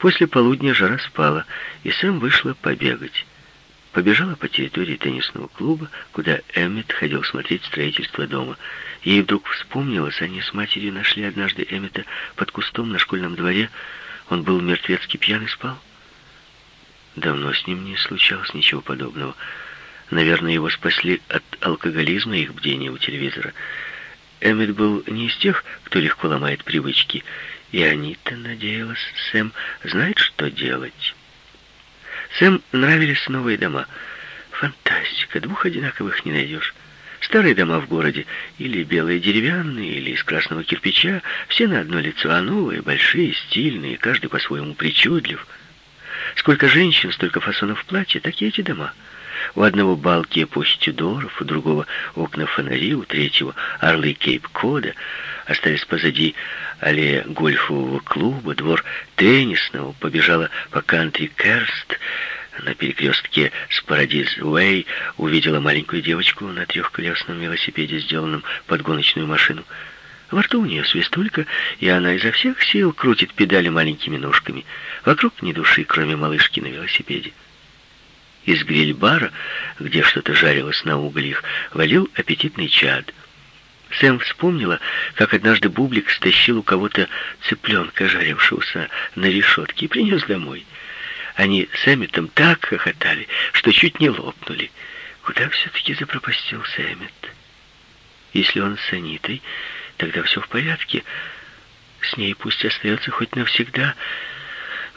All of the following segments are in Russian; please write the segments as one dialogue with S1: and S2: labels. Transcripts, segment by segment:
S1: После полудня жара спала, и Сэм вышла побегать. Побежала по территории теннисного клуба, куда Эммет ходил смотреть строительство дома. Ей вдруг вспомнилось, они с матерью нашли однажды Эммета под кустом на школьном дворе. Он был мертвецки пьян спал. Давно с ним не случалось ничего подобного. Наверное, его спасли от алкоголизма их бдения у телевизора. Эммет был не из тех, кто легко ломает привычки, и Анита надеялась, Сэм знает, что делать. Сэм нравились новые дома. Фантастика, двух одинаковых не найдешь. Старые дома в городе, или белые деревянные, или из красного кирпича, все на одно лицо, а новые, большие, стильные, каждый по-своему причудлив. Сколько женщин, столько фасонов платья, такие эти дома — у одного балки эпохи Тюдоров, у другого окна фонари, у третьего орлы Кейп-Кода. Остались позади аллея гольфового клуба, двор теннисного, побежала по кантри-керст. На перекрестке с Парадиз-Уэй увидела маленькую девочку на трехколесном велосипеде, сделанном под гоночную машину. Во рту у нее свистулька, и она изо всех сил крутит педали маленькими ножками. Вокруг ни души, кроме малышки на велосипеде. Из гриль-бара, где что-то жарилось на углях, валил аппетитный чад. Сэм вспомнила, как однажды Бублик стащил у кого-то цыпленка, жарившегося на решетке, и принес домой. Они с Эмметом так хохотали, что чуть не лопнули. Куда все-таки запропастился Эммет? Если он с Анитой, тогда все в порядке. С ней пусть остается хоть навсегда,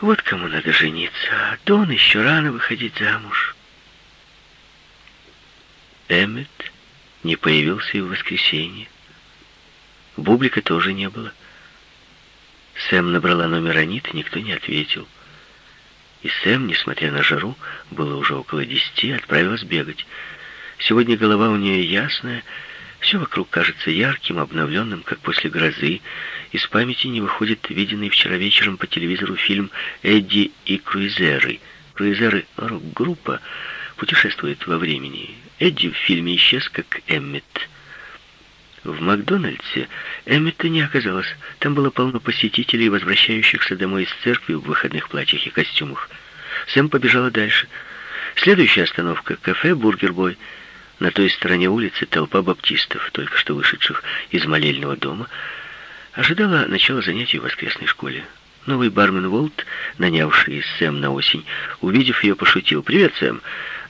S1: вот кому надо жениться, а Дон еще рано выходить замуж. Эммет не появился и в воскресенье. Бублика тоже не было. Сэм набрала номер Анит, никто не ответил. И Сэм, несмотря на жару, было уже около десяти, отправилась бегать. Сегодня голова у нее ясная, все вокруг кажется ярким, обновленным, как после грозы. Из памяти не выходит виденный вчера вечером по телевизору фильм «Эдди и Круизеры». Круизеры — рок-группа, путешествует во времени. Эдди в фильме исчез, как Эммет. В Макдональдсе Эммета не оказалось. Там было полно посетителей, возвращающихся домой из церкви в выходных платьях и костюмах. Сэм побежала дальше. Следующая остановка — кафе «Бургер-бой». На той стороне улицы толпа баптистов, только что вышедших из молельного дома, ожидала начала занятий в воскресной школе. Новый бармен Волт, нанявший Сэм на осень, увидев ее, пошутил. «Привет, Сэм.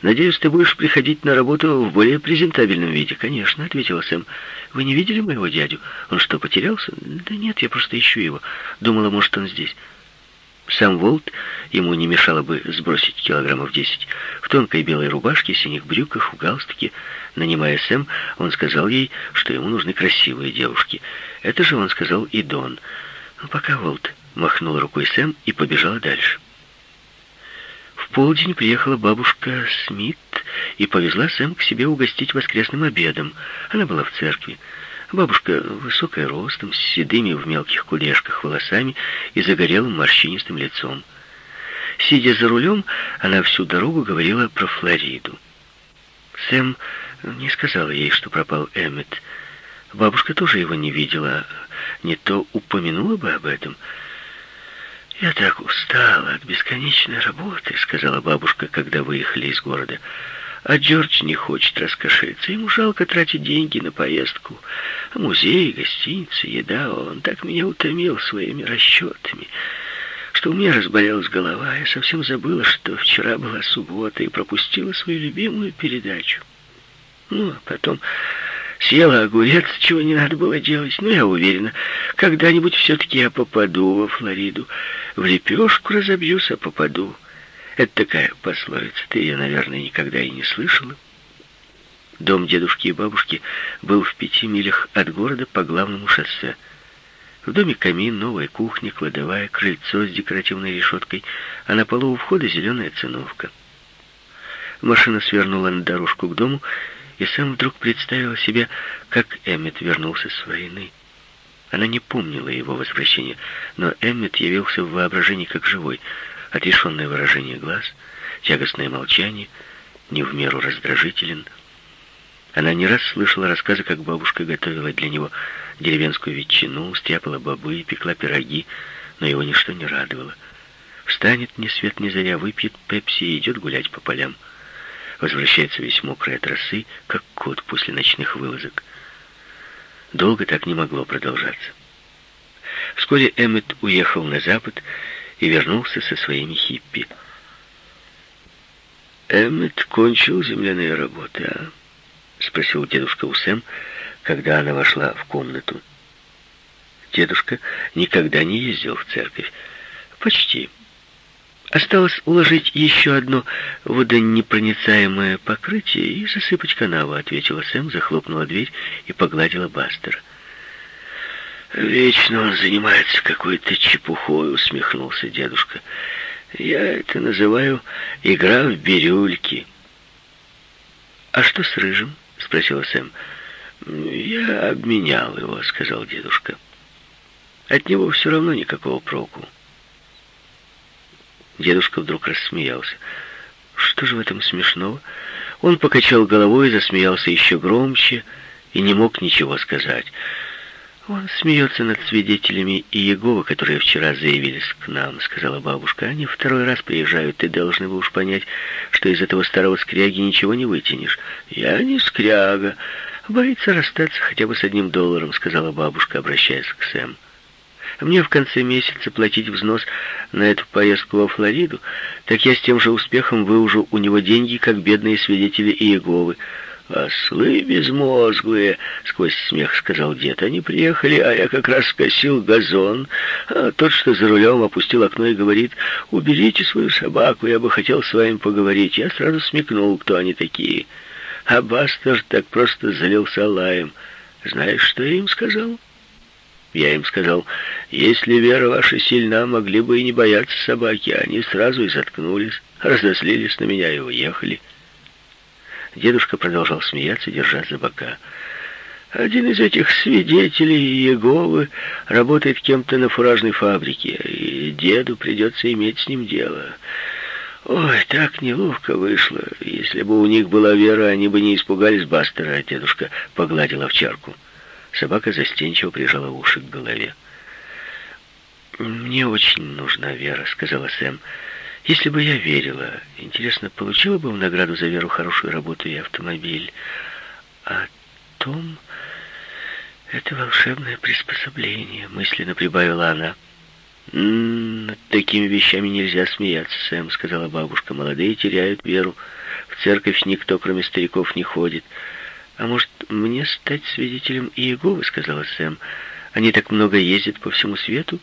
S1: Надеюсь, ты будешь приходить на работу в более презентабельном виде». «Конечно», — ответила Сэм. «Вы не видели моего дядю? Он что, потерялся?» «Да нет, я просто ищу его. Думала, может, он здесь». Сам Волт ему не мешало бы сбросить килограммов десять. В тонкой белой рубашке, синих брюках, в галстуке. Нанимая Сэм, он сказал ей, что ему нужны красивые девушки. Это же он сказал и Дон. Ну, пока Волт махнул рукой Сэм и побежала дальше. В полдень приехала бабушка Смит и повезла Сэм к себе угостить воскресным обедом. Она была в церкви. Бабушка высокая ростом, с седыми в мелких кулешках волосами и загорелым морщинистым лицом. Сидя за рулем, она всю дорогу говорила про Флориду. Сэм не сказала ей, что пропал Эммет. Бабушка тоже его не видела, не то упомянула бы об этом. «Я так устала от бесконечной работы», — сказала бабушка, когда выехали из города. «А Джордж не хочет раскошелиться. Ему жалко тратить деньги на поездку. Музей, гостиницы, еда. Он так меня утомил своими расчетами, что у меня разболелась голова. Я совсем забыла, что вчера была суббота и пропустила свою любимую передачу. Ну, а потом съела огурец, чего не надо было делать. Но я уверена, когда-нибудь все-таки я попаду во Флориду. В лепешку разобьюсь, а попаду. Это такая пословица. Ты ее, наверное, никогда и не слышала. Дом дедушки и бабушки был в пяти милях от города по главному шоссе. В доме камин, новая кухня, кладовая, крыльцо с декоративной решеткой, а на полу у входа зеленая циновка. Машина свернула на дорожку к дому, и Сэм вдруг представила себе, как Эммет вернулся с войны. Она не помнила его возвращения, но Эммет явился в воображении как живой. Отрешенное выражение глаз, тягостное молчание, не в меру раздражителен. Она не раз слышала рассказы, как бабушка готовила для него деревенскую ветчину, стряпала бобы, пекла пироги, но его ничто не радовало. Встанет ни свет ни заря, выпьет пепси и идет гулять по полям. Возвращается весь мокрый от росы, как кот после ночных вылазок. Долго так не могло продолжаться. Вскоре Эммет уехал на запад и вернулся со своими хиппи. «Эммет кончил земляные работы, а?» — спросил дедушка у Сэм, когда она вошла в комнату. Дедушка никогда не ездил в церковь. «Почти. Осталось уложить еще одно водонепроницаемое покрытие и засыпать канаву», — ответила Сэм, захлопнула дверь и погладила Бастера. «Вечно он занимается какой-то чепухой», — усмехнулся дедушка. «Я это называю игра в бирюльки». «А что с Рыжим?» — спросила Сэм. «Я обменял его», — сказал дедушка. «От него все равно никакого проку». Дедушка вдруг рассмеялся. «Что же в этом смешного?» Он покачал головой засмеялся еще громче и не мог ничего сказать. «Он смеется над свидетелями Иеговы, которые вчера заявились к нам», — сказала бабушка. «Они второй раз приезжают, и должны вы уж понять, что из этого старого скряги ничего не вытянешь». «Я не скряга. Боится расстаться хотя бы с одним долларом», — сказала бабушка, обращаясь к Сэм. «Мне в конце месяца платить взнос на эту поездку во Флориду, так я с тем же успехом выужу у него деньги, как бедные свидетели Иеговы». «Ослы безмозглые!» — сквозь смех сказал дед. «Они приехали, а я как раз скосил газон. А тот, что за рулем, опустил окно и говорит, «Уберите свою собаку, я бы хотел с вами поговорить». Я сразу смекнул, кто они такие. А Бастер так просто залился лаем. Знаешь, что я им сказал?» Я им сказал, если вера ваша сильна, могли бы и не бояться собаки. Они сразу и заткнулись, разослились на меня и уехали. Дедушка продолжал смеяться, держа за бока. Один из этих свидетелей Иеговы работает кем-то на фуражной фабрике, и деду придется иметь с ним дело. Ой, так неловко вышло. Если бы у них была вера, они бы не испугались Бастера, а дедушка погладил овчарку. Собака застенчиво прижала уши к голове. «Мне очень нужна вера», — сказала Сэм. Если бы я верила, интересно, получила бы в награду за веру хорошую работу и автомобиль. А Том — это волшебное приспособление, мысленно прибавила она. «Над такими вещами нельзя смеяться, Сэм», — сказала бабушка. «Молодые теряют веру. В церковь никто, кроме стариков, не ходит». «А может, мне стать свидетелем Иеговы?» — сказала Сэм. «Они так много ездят по всему свету».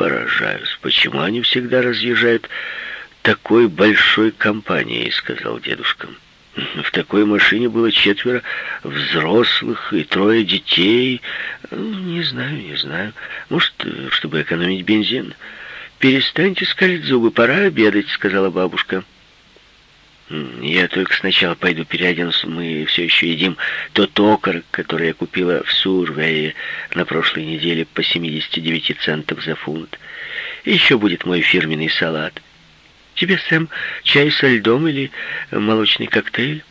S1: «Поражаюсь, почему они всегда разъезжают такой большой компанией», — сказал дедушка. «В такой машине было четверо взрослых и трое детей. Не знаю, не знаю. Может, чтобы экономить бензин. Перестаньте скалить зубы, пора обедать», — сказала бабушка. Я только сначала пойду переоденусь. Мы все еще едим тот окорок, который я купила в Сурвее на прошлой неделе по 79 центов за фунт. Еще будет мой фирменный салат. Тебе, Сэм, чай со льдом или молочный коктейль?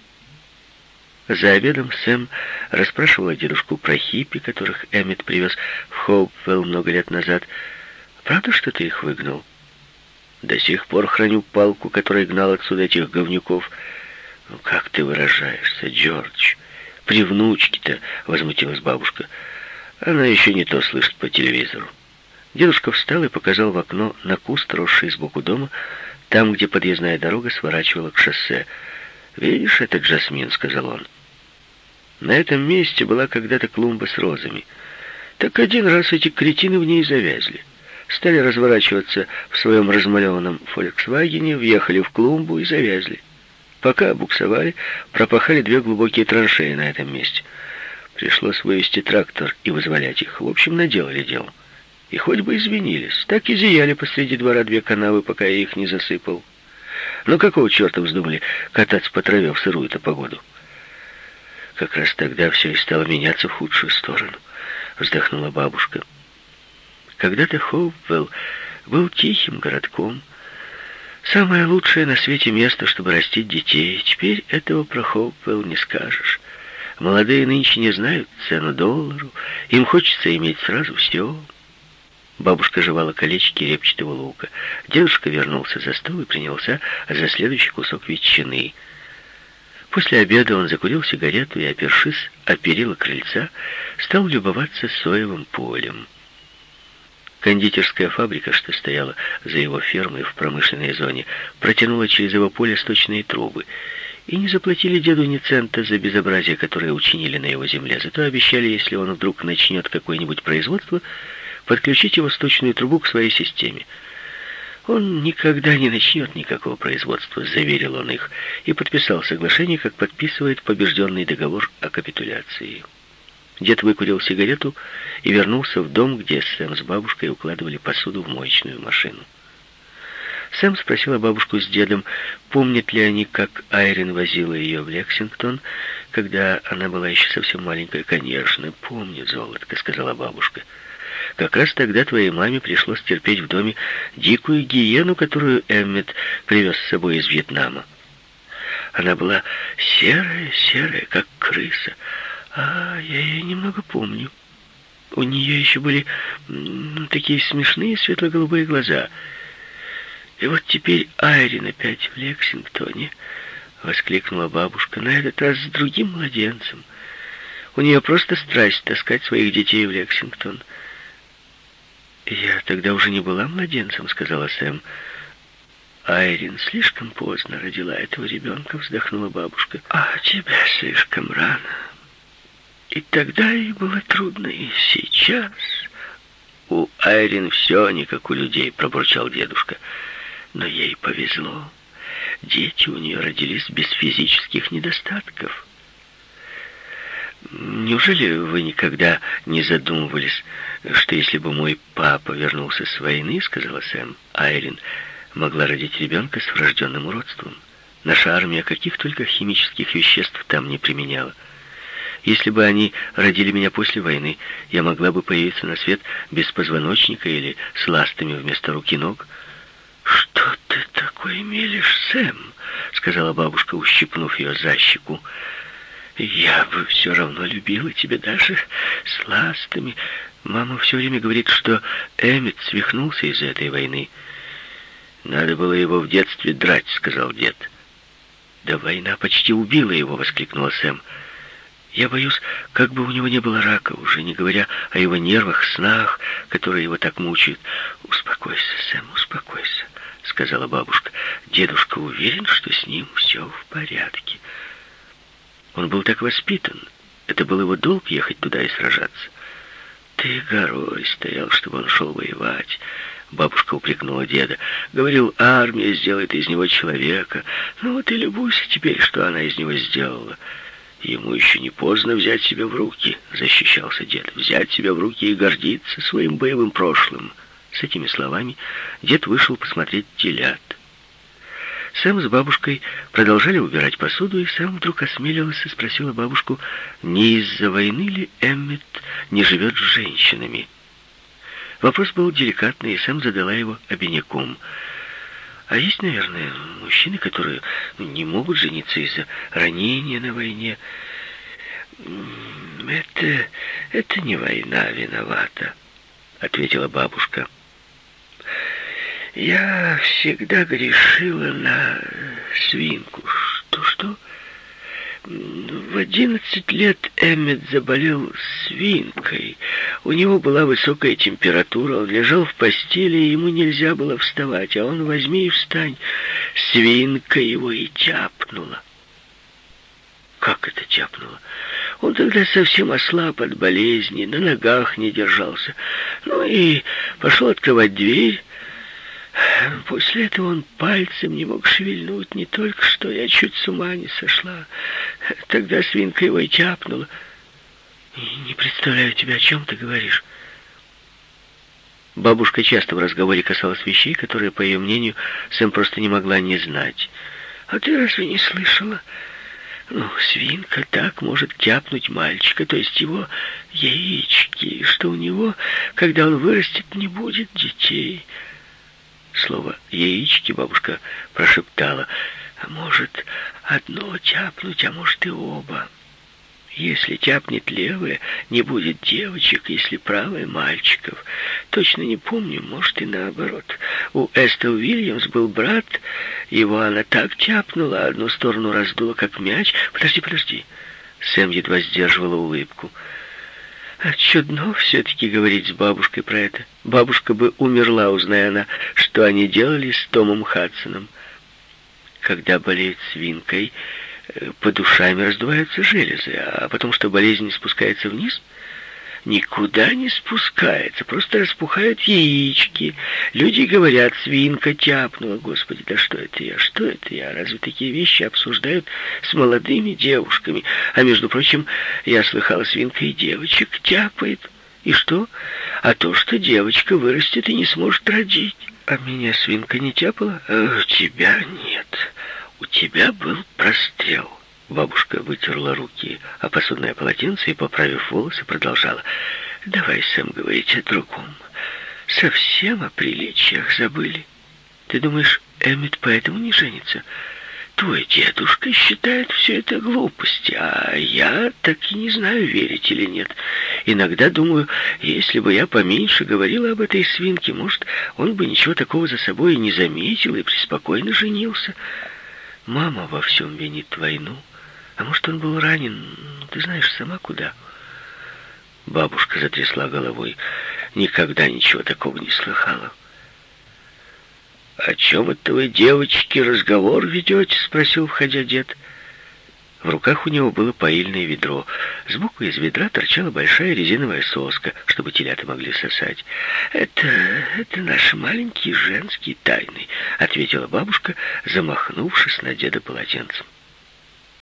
S1: За обедом Сэм расспрашивала дедушку про хиппи, которых Эммет привез в Хоупвелл много лет назад. «Правда, что ты их выгнал?» До сих пор храню палку, которая гнал отсюда этих говнюков. Ну, как ты выражаешься, Джордж? При внучке-то, возмутилась бабушка. Она еще не то слышит по телевизору. Дедушка встал и показал в окно на куст, росший сбоку дома, там, где подъездная дорога сворачивала к шоссе. «Видишь этот жасмин?» — сказал он. На этом месте была когда-то клумба с розами. Так один раз эти кретины в ней завязли стали разворачиваться в своем размалеванном «Фольксвагене», въехали в клумбу и завязли. Пока буксовали, пропахали две глубокие траншеи на этом месте. Пришлось вывести трактор и вызволять их. В общем, наделали дело. И хоть бы извинились, так и зияли посреди двора две канавы, пока я их не засыпал. Но какого черта вздумали кататься по траве в сырую-то погоду? Как раз тогда все и стало меняться в худшую сторону, вздохнула бабушка. Когда-то Хоупвелл был тихим городком. Самое лучшее на свете место, чтобы растить детей. Теперь этого про Хоупвелл не скажешь. Молодые нынче не знают цену доллару. Им хочется иметь сразу все. Бабушка жевала колечки репчатого лука. Дедушка вернулся за стол и принялся за следующий кусок ветчины. После обеда он закурил сигарету и, опершись о перила крыльца, стал любоваться соевым полем. Кондитерская фабрика, что стояла за его фермой в промышленной зоне, протянула через его поле сточные трубы. И не заплатили деду ни цента за безобразие, которое учинили на его земле. Зато обещали, если он вдруг начнет какое-нибудь производство, подключить его сточную трубу к своей системе. Он никогда не начнет никакого производства, заверил он их, и подписал соглашение, как подписывает побежденный договор о капитуляции. Дед выкурил сигарету и вернулся в дом, где Сэм с бабушкой укладывали посуду в моечную машину. Сэм спросила бабушку с дедом, помнят ли они, как Айрин возила ее в Лексингтон, когда она была еще совсем маленькая. «Конечно, помню, золотко», — сказала бабушка. «Как раз тогда твоей маме пришлось терпеть в доме дикую гиену, которую Эммет привез с собой из Вьетнама. Она была серая-серая, как крыса, а я ее немного помню. У нее еще были такие смешные светло-голубые глаза. И вот теперь Айрин опять в Лексингтоне, воскликнула бабушка, на этот раз с другим младенцем. У нее просто страсть таскать своих детей в Лексингтон. «Я тогда уже не была младенцем», — сказала Сэм. Айрин слишком поздно родила этого ребенка, вздохнула бабушка. «А тебя слишком рано». И тогда ей было трудно, и сейчас. У Айрин все не как у людей, пробурчал дедушка. Но ей повезло. Дети у нее родились без физических недостатков. Неужели вы никогда не задумывались, что если бы мой папа вернулся с войны, сказала Сэм, Айрин могла родить ребенка с врожденным уродством? Наша армия каких только химических веществ там не применяла. Если бы они родили меня после войны, я могла бы появиться на свет без позвоночника или с ластами вместо рук и ног. «Что ты такое мелешь, Сэм?» — сказала бабушка, ущипнув ее за щеку. «Я бы все равно любила тебя даже с ластами. Мама все время говорит, что Эммет свихнулся из-за этой войны». «Надо было его в детстве драть», — сказал дед. «Да война почти убила его», — воскликнула Сэм. Я боюсь, как бы у него не было рака, уже не говоря о его нервах, снах, которые его так мучают. «Успокойся, Сэм, успокойся», — сказала бабушка. «Дедушка уверен, что с ним все в порядке». Он был так воспитан. Это был его долг ехать туда и сражаться. «Ты горой стоял, чтобы он шел воевать». Бабушка упрекнула деда. Говорил, армия сделает из него человека. Ну вот и любуйся теперь, что она из него сделала. Ему еще не поздно взять себя в руки, защищался дед. Взять себя в руки и гордиться своим боевым прошлым. С этими словами дед вышел посмотреть телят. Сэм с бабушкой продолжали убирать посуду, и Сэм вдруг осмелилась и спросила бабушку, не из-за войны ли Эммет не живет с женщинами. Вопрос был деликатный, и Сэм задала его обиняком — а есть, наверное, мужчины, которые не могут жениться из-за ранения на войне. Это, это не война виновата, ответила бабушка. Я всегда грешила на свинку. Что-что? В одиннадцать лет Эммет заболел свинкой. У него была высокая температура, он лежал в постели, и ему нельзя было вставать, а он возьми и встань. Свинка его и тяпнула. Как это тяпнула? Он тогда совсем ослаб от болезни, на ногах не держался. Ну и пошел открывать дверь, После этого он пальцем не мог шевельнуть, не только что я чуть с ума не сошла. Тогда свинка его и тяпнула. Не представляю тебя, о чем ты говоришь. Бабушка часто в разговоре касалась вещей, которые, по ее мнению, Сэм просто не могла не знать. А ты разве не слышала? Ну, свинка так может тяпнуть мальчика, то есть его яички, что у него, когда он вырастет, не будет детей. Слово «яички» бабушка прошептала. «А может, одно тяпнуть, а может и оба». Если тяпнет левая, не будет девочек, если правая — мальчиков. Точно не помню, может и наоборот. У Эстел Уильямс был брат, его она так тяпнула, одну сторону раздула, как мяч. Подожди, подожди. Сэм едва сдерживала улыбку. А чудно все-таки говорить с бабушкой про это. Бабушка бы умерла, узная она, что они делали с Томом Хадсоном. Когда болеет свинкой, э, под ушами раздуваются железы, а потом что болезнь спускается вниз — никуда не спускается, просто распухают яички. Люди говорят, свинка тяпнула. Господи, да что это я, что это я? Разве такие вещи обсуждают с молодыми девушками? А между прочим, я слыхала, свинка и девочек тяпает. И что? А то, что девочка вырастет и не сможет родить. А меня свинка не тяпала? А тебя нет. Тебя был прострел. Бабушка вытерла руки о посудное полотенце и, поправив волосы, продолжала. «Давай сам говорить о другом. Совсем о приличиях забыли. Ты думаешь, Эммет поэтому не женится? Твой дедушка считает все это глупости, а я так и не знаю, верить или нет. Иногда думаю, если бы я поменьше говорила об этой свинке, может, он бы ничего такого за собой и не заметил и преспокойно женился. Мама во всем винит войну». А может, он был ранен, ну, ты знаешь сама куда. Бабушка затрясла головой. Никогда ничего такого не слыхала. «О чем это вы, девочки, разговор ведете?» — спросил, входя дед. В руках у него было поильное ведро. Сбоку из ведра торчала большая резиновая соска, чтобы телята могли сосать. «Это... это наши маленькие женские тайны», — ответила бабушка, замахнувшись на деда полотенцем.